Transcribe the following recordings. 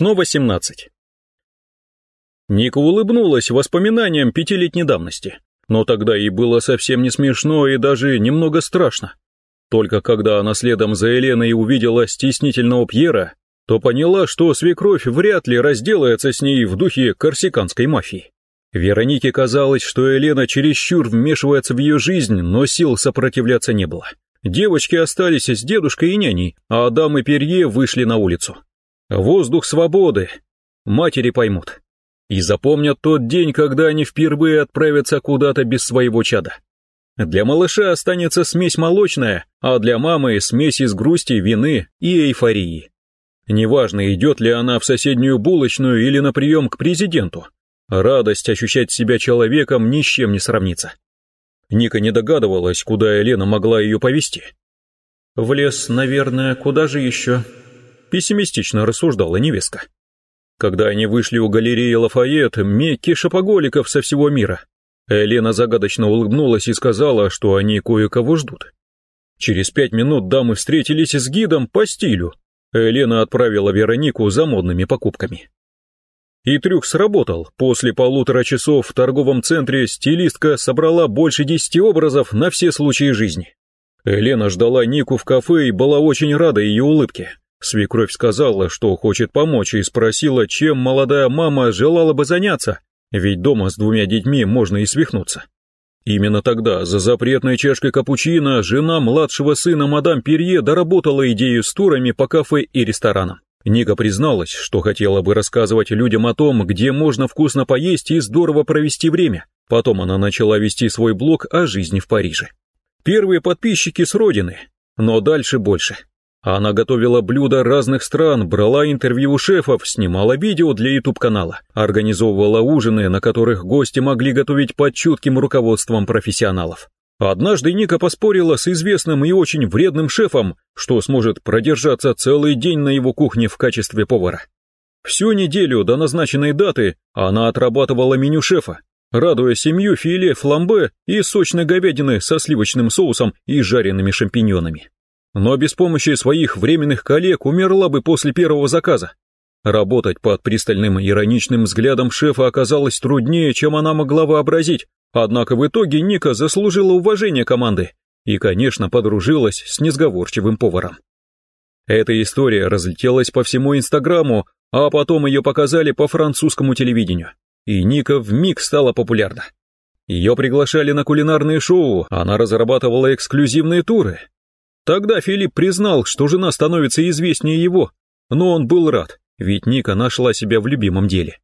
Снова 17. Ника улыбнулась воспоминаниям пятилетней давности, но тогда ей было совсем не смешно и даже немного страшно. Только когда она следом за Еленой увидела стеснительного Пьера, то поняла, что свекровь вряд ли разделается с ней в духе корсиканской мафии. Веронике казалось, что Елена чересчур вмешивается в ее жизнь, но сил сопротивляться не было. Девочки остались с дедушкой и няней, а Адам и Перье вышли на улицу. Воздух свободы. Матери поймут. И запомнят тот день, когда они впервые отправятся куда-то без своего чада. Для малыша останется смесь молочная, а для мамы смесь из грусти, вины и эйфории. Неважно, идет ли она в соседнюю булочную или на прием к президенту, радость ощущать себя человеком ни с чем не сравнится. Ника не догадывалась, куда Елена могла ее повести. «В лес, наверное, куда же еще?» Пессимистично рассуждала невестка. Когда они вышли у галереи Лафайет, Мекки шопоголиков со всего мира, Елена загадочно улыбнулась и сказала, что они кое-кого ждут. Через пять минут дамы встретились с гидом по стилю. Елена отправила Веронику за модными покупками. И трюк сработал. После полутора часов в торговом центре стилистка собрала больше десяти образов на все случаи жизни. Елена ждала Нику в кафе и была очень рада ее улыбке. Свекровь сказала, что хочет помочь, и спросила, чем молодая мама желала бы заняться, ведь дома с двумя детьми можно и свихнуться. Именно тогда, за запретной чашкой капучино, жена младшего сына мадам Перье доработала идею с турами по кафе и ресторанам. Ника призналась, что хотела бы рассказывать людям о том, где можно вкусно поесть и здорово провести время. Потом она начала вести свой блог о жизни в Париже. Первые подписчики с родины, но дальше больше. Она готовила блюда разных стран, брала интервью у шефов, снимала видео для YouTube-канала, организовывала ужины, на которых гости могли готовить под чутким руководством профессионалов. Однажды Ника поспорила с известным и очень вредным шефом, что сможет продержаться целый день на его кухне в качестве повара. Всю неделю до назначенной даты она отрабатывала меню шефа, радуя семью филе фламбе и сочной говядины со сливочным соусом и жареными шампиньонами. Но без помощи своих временных коллег умерла бы после первого заказа. Работать под пристальным ироничным взглядом шефа оказалось труднее, чем она могла вообразить, Однако в итоге Ника заслужила уважение команды и, конечно, подружилась с несговорчивым поваром. Эта история разлетелась по всему Инстаграму, а потом ее показали по французскому телевидению, и Ника вмиг стала популярна. Ее приглашали на кулинарные шоу, она разрабатывала эксклюзивные туры. Тогда Филипп признал, что жена становится известнее его, но он был рад, ведь Ника нашла себя в любимом деле.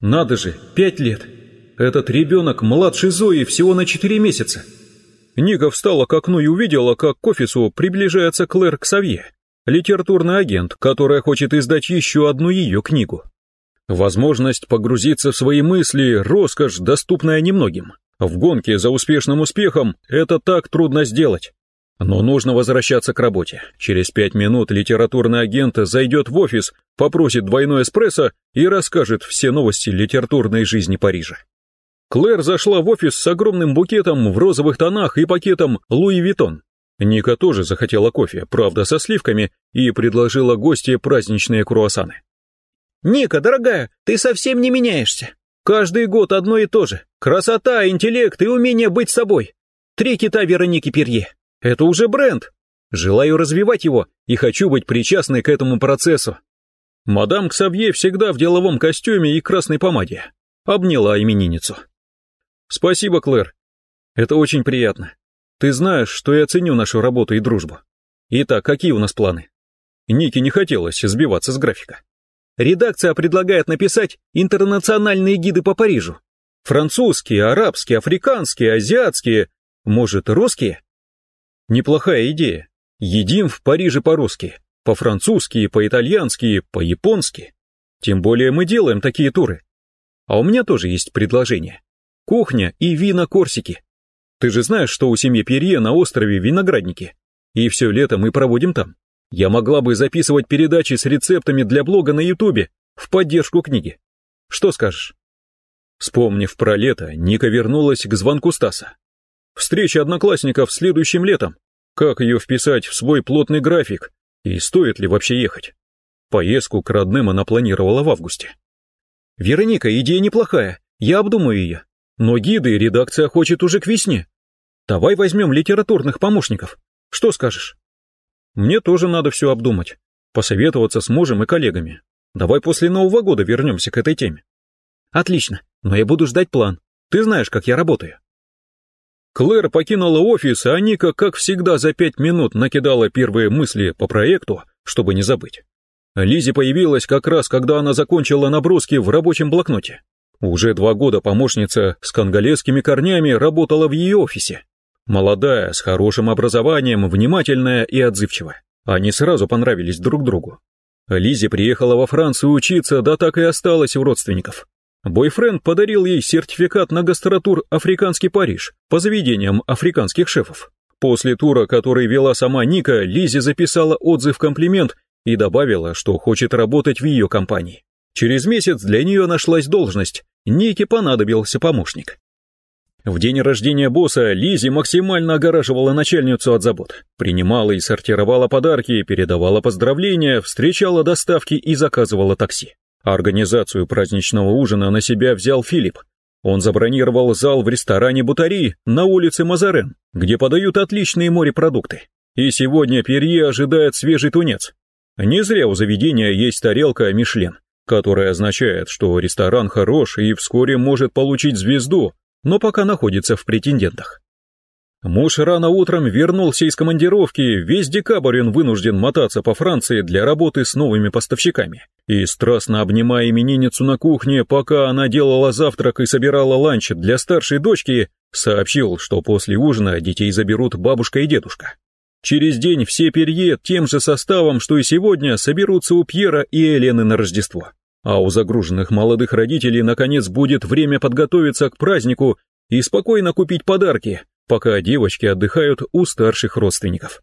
«Надо же, пять лет!» Этот ребенок младше Зои всего на четыре месяца. Ника встала к окну и увидела, как к офису приближается Клэр Ксавье, литературный агент, которая хочет издать еще одну ее книгу. Возможность погрузиться в свои мысли – роскошь, доступная немногим. В гонке за успешным успехом это так трудно сделать. Но нужно возвращаться к работе. Через пять минут литературный агент зайдет в офис, попросит двойной эспрессо и расскажет все новости литературной жизни Парижа. Клэр зашла в офис с огромным букетом в розовых тонах и пакетом Луи Виттон. Ника тоже захотела кофе, правда со сливками, и предложила гостье праздничные круассаны. «Ника, дорогая, ты совсем не меняешься. Каждый год одно и то же. Красота, интеллект и умение быть собой. Три кита Вероники Перье. Это уже бренд. Желаю развивать его и хочу быть причастной к этому процессу». Мадам Ксавье всегда в деловом костюме и красной помаде. Обняла именинницу. Спасибо, Клэр. Это очень приятно. Ты знаешь, что я ценю нашу работу и дружбу. Итак, какие у нас планы? Нике не хотелось сбиваться с графика. Редакция предлагает написать интернациональные гиды по Парижу. Французские, арабские, африканские, азиатские, может, русские? Неплохая идея. Едим в Париже по-русски, по-французски, по-итальянски, по-японски. Тем более мы делаем такие туры. А у меня тоже есть предложение кухня и вина Корсики. Ты же знаешь, что у семьи Перье на острове виноградники, и все лето мы проводим там. Я могла бы записывать передачи с рецептами для блога на Ютубе в поддержку книги. Что скажешь? Вспомнив про лето, Ника вернулась к звонку Стаса. Встреча одноклассников следующим летом. Как ее вписать в свой плотный график? И стоит ли вообще ехать? Поездку к родным она планировала в августе. «Вероника, идея неплохая, я обдумаю ее. Но гиды редакция хочет уже к весне. Давай возьмем литературных помощников. Что скажешь?» «Мне тоже надо все обдумать, посоветоваться с мужем и коллегами. Давай после Нового года вернемся к этой теме». «Отлично, но я буду ждать план. Ты знаешь, как я работаю». Клэр покинула офис, а Ника, как всегда, за пять минут накидала первые мысли по проекту, чтобы не забыть. Лизи появилась как раз, когда она закончила наброски в рабочем блокноте. Уже два года помощница с конголезскими корнями работала в ее офисе. Молодая, с хорошим образованием, внимательная и отзывчивая. Они сразу понравились друг другу. Лизи приехала во Францию учиться, да так и осталась у родственников. Бойфренд подарил ей сертификат на гастротур «Африканский Париж» по заведениям африканских шефов. После тура, который вела сама Ника, Лизи записала отзыв-комплимент и добавила, что хочет работать в ее компании. Через месяц для нее нашлась должность, Нике понадобился помощник. В день рождения босса Лизи максимально огораживала начальницу от забот. Принимала и сортировала подарки, передавала поздравления, встречала доставки и заказывала такси. Организацию праздничного ужина на себя взял Филипп. Он забронировал зал в ресторане «Бутари» на улице Мазарен, где подают отличные морепродукты. И сегодня Перье ожидает свежий тунец. Не зря у заведения есть тарелка «Мишлен», которая означает, что ресторан хорош и вскоре может получить звезду, но пока находится в претендентах. Муж рано утром вернулся из командировки, весь декабрь он вынужден мотаться по Франции для работы с новыми поставщиками. И страстно обнимая именинницу на кухне, пока она делала завтрак и собирала ланч для старшей дочки, сообщил, что после ужина детей заберут бабушка и дедушка. Через день все перье тем же составом, что и сегодня, соберутся у Пьера и Елены на Рождество. А у загруженных молодых родителей наконец будет время подготовиться к празднику и спокойно купить подарки, пока девочки отдыхают у старших родственников.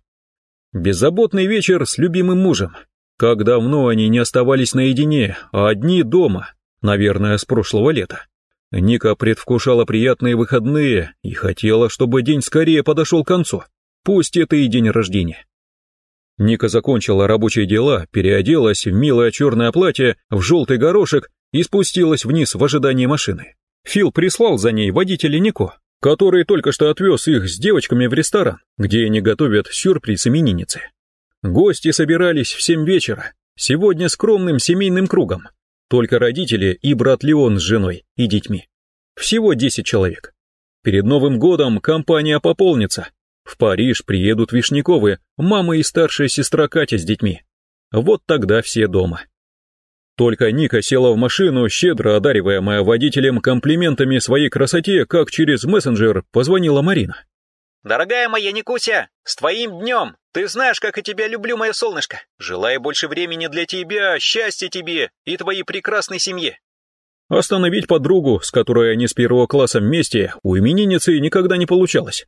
Беззаботный вечер с любимым мужем. Как давно они не оставались наедине, а одни дома, наверное, с прошлого лета. Ника предвкушала приятные выходные и хотела, чтобы день скорее подошел к концу, пусть это и день рождения. Ника закончила рабочие дела, переоделась в милое черное платье, в желтый горошек и спустилась вниз в ожидании машины. Фил прислал за ней водителя Нико, который только что отвез их с девочками в ресторан, где они готовят сюрприз именинницы. Гости собирались в семь вечера, сегодня скромным семейным кругом, только родители и брат Леон с женой и детьми. Всего десять человек. Перед Новым годом компания пополнится. В Париж приедут Вишняковы, мама и старшая сестра Катя с детьми. Вот тогда все дома. Только Ника села в машину, щедро одариваемая водителем комплиментами своей красоте, как через мессенджер позвонила Марина. «Дорогая моя Никуся, с твоим днем! Ты знаешь, как я тебя люблю, мое солнышко! Желаю больше времени для тебя, счастья тебе и твоей прекрасной семье!» Остановить подругу, с которой они с первого класса вместе, у именинницы никогда не получалось.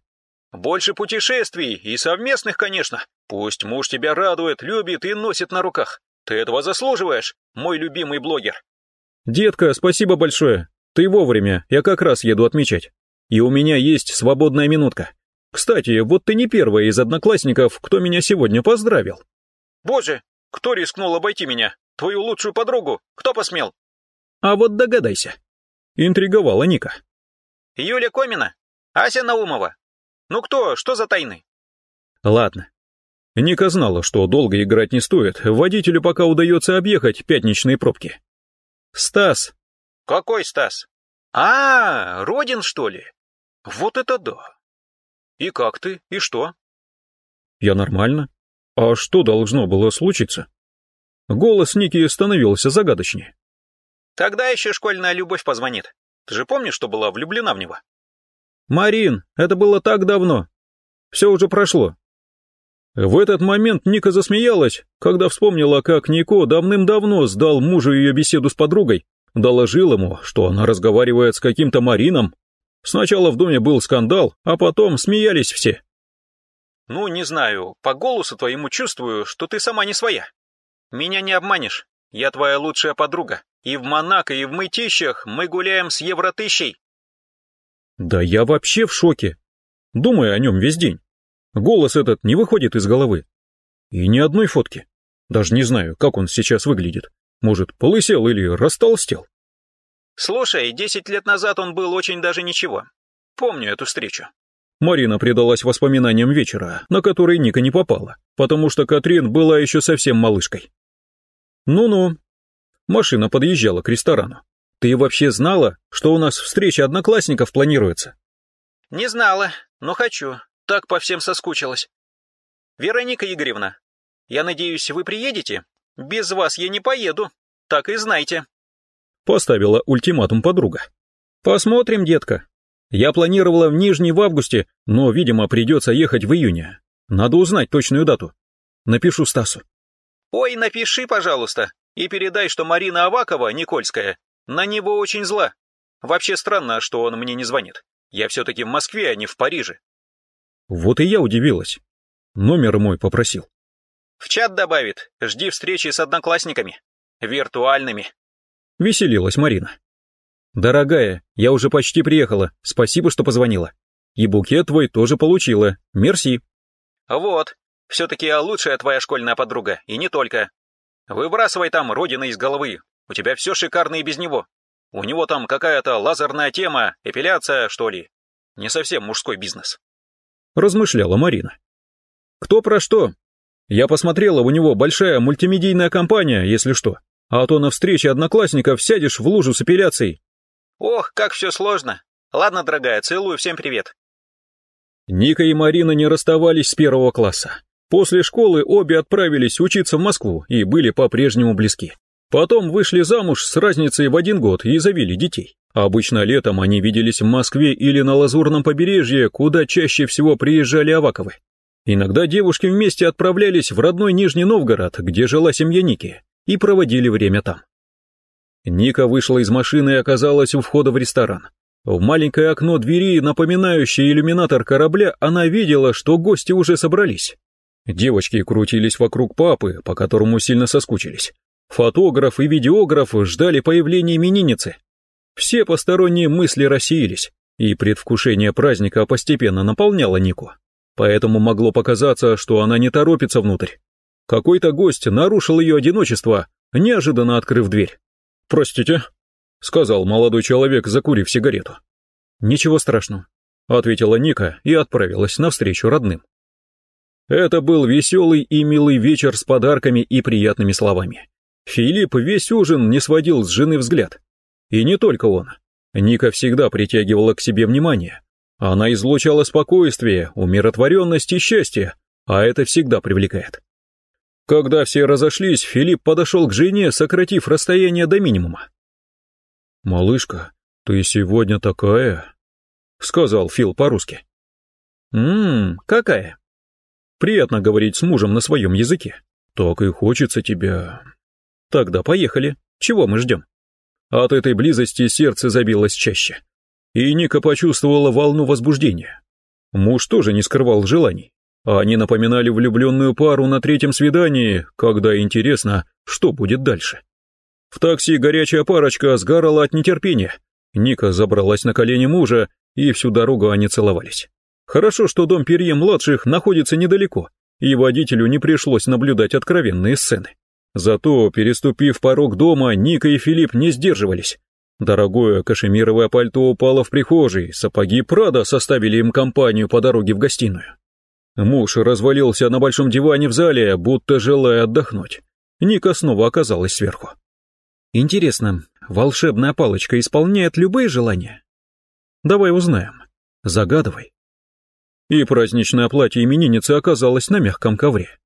«Больше путешествий, и совместных, конечно. Пусть муж тебя радует, любит и носит на руках. Ты этого заслуживаешь, мой любимый блогер. Детка, спасибо большое. Ты вовремя, я как раз еду отмечать. И у меня есть свободная минутка. Кстати, вот ты не первая из одноклассников, кто меня сегодня поздравил. Боже, кто рискнул обойти меня? Твою лучшую подругу? Кто посмел? А вот догадайся. Интриговала Ника. Юля Комина? Ася Наумова? Ну кто, что за тайны? Ладно, Ника знала, что долго играть не стоит, водителю пока удается объехать пятничные пробки. «Стас!» «Какой Стас?» «А, Родин, что ли? Вот это да! И как ты, и что?» «Я нормально. А что должно было случиться?» Голос Ники становился загадочнее. «Тогда еще школьная любовь позвонит. Ты же помнишь, что была влюблена в него?» «Марин, это было так давно. Все уже прошло. В этот момент Ника засмеялась, когда вспомнила, как Нико давным-давно сдал мужу ее беседу с подругой, доложил ему, что она разговаривает с каким-то Марином. Сначала в доме был скандал, а потом смеялись все. «Ну, не знаю, по голосу твоему чувствую, что ты сама не своя. Меня не обманешь, я твоя лучшая подруга, и в Монако, и в Мытищах мы гуляем с Евротыщей». «Да я вообще в шоке. Думаю о нем весь день. Голос этот не выходит из головы. И ни одной фотки. Даже не знаю, как он сейчас выглядит. Может, полысел или растолстел? Слушай, десять лет назад он был очень даже ничего. Помню эту встречу. Марина предалась воспоминаниям вечера, на который Ника не попала, потому что Катрин была еще совсем малышкой. Ну-ну. Машина подъезжала к ресторану. Ты вообще знала, что у нас встреча одноклассников планируется? Не знала, но хочу. Так по всем соскучилась. Вероника Игоревна, я надеюсь, вы приедете? Без вас я не поеду. Так и знайте. Поставила ультиматум подруга. Посмотрим, детка. Я планировала в Нижний в августе, но, видимо, придется ехать в июне. Надо узнать точную дату. Напишу Стасу. Ой, напиши, пожалуйста, и передай, что Марина Авакова, Никольская, на него очень зла. Вообще странно, что он мне не звонит. Я все-таки в Москве, а не в Париже. Вот и я удивилась. Номер мой попросил. В чат добавит. Жди встречи с одноклассниками. Виртуальными. Веселилась Марина. Дорогая, я уже почти приехала. Спасибо, что позвонила. И букет твой тоже получила. Мерси. Вот. Все-таки лучшая твоя школьная подруга. И не только. Выбрасывай там родина из головы. У тебя все шикарно и без него. У него там какая-то лазерная тема, эпиляция, что ли. Не совсем мужской бизнес. Размышляла Марина. Кто про что? Я посмотрела, у него большая мультимедийная компания, если что. А то на встрече одноклассников сядешь в лужу с эпиляцией. Ох, как все сложно. Ладно, дорогая, целую, всем привет. Ника и Марина не расставались с первого класса. После школы обе отправились учиться в Москву и были по-прежнему близки. Потом вышли замуж с разницей в один год и завели детей. Обычно летом они виделись в Москве или на Лазурном побережье, куда чаще всего приезжали Аваковы. Иногда девушки вместе отправлялись в родной Нижний Новгород, где жила семья Ники, и проводили время там. Ника вышла из машины и оказалась у входа в ресторан. В маленькое окно двери, напоминающее иллюминатор корабля, она видела, что гости уже собрались. Девочки крутились вокруг папы, по которому сильно соскучились. Фотограф и видеограф ждали появления именинницы. Все посторонние мысли рассеялись, и предвкушение праздника постепенно наполняло Нику поэтому могло показаться, что она не торопится внутрь. Какой-то гость нарушил ее одиночество, неожиданно открыв дверь. «Простите», — сказал молодой человек, закурив сигарету. «Ничего страшного», — ответила Ника и отправилась навстречу родным. Это был веселый и милый вечер с подарками и приятными словами. Филипп весь ужин не сводил с жены взгляд. И не только он. Ника всегда притягивала к себе внимание, она излучала спокойствие, умиротворенность и счастье, а это всегда привлекает. Когда все разошлись, Филипп подошел к жене, сократив расстояние до минимума. «Малышка, ты сегодня такая...» — сказал Фил по-русски. «Ммм, какая?» «Приятно говорить с мужем на своем языке. Так и хочется тебя...» «Тогда поехали. Чего мы ждем?» От этой близости сердце забилось чаще и Ника почувствовала волну возбуждения. Муж тоже не скрывал желаний. Они напоминали влюбленную пару на третьем свидании, когда интересно, что будет дальше. В такси горячая парочка сгорала от нетерпения. Ника забралась на колени мужа, и всю дорогу они целовались. Хорошо, что дом Перье-младших находится недалеко, и водителю не пришлось наблюдать откровенные сцены. Зато, переступив порог дома, Ника и Филипп не сдерживались. Дорогое кашемировое пальто упало в прихожей, сапоги Прада составили им компанию по дороге в гостиную. Муж развалился на большом диване в зале, будто желая отдохнуть. Ника снова оказалась сверху. Интересно, волшебная палочка исполняет любые желания? Давай узнаем. Загадывай. И праздничное платье именинницы оказалось на мягком ковре.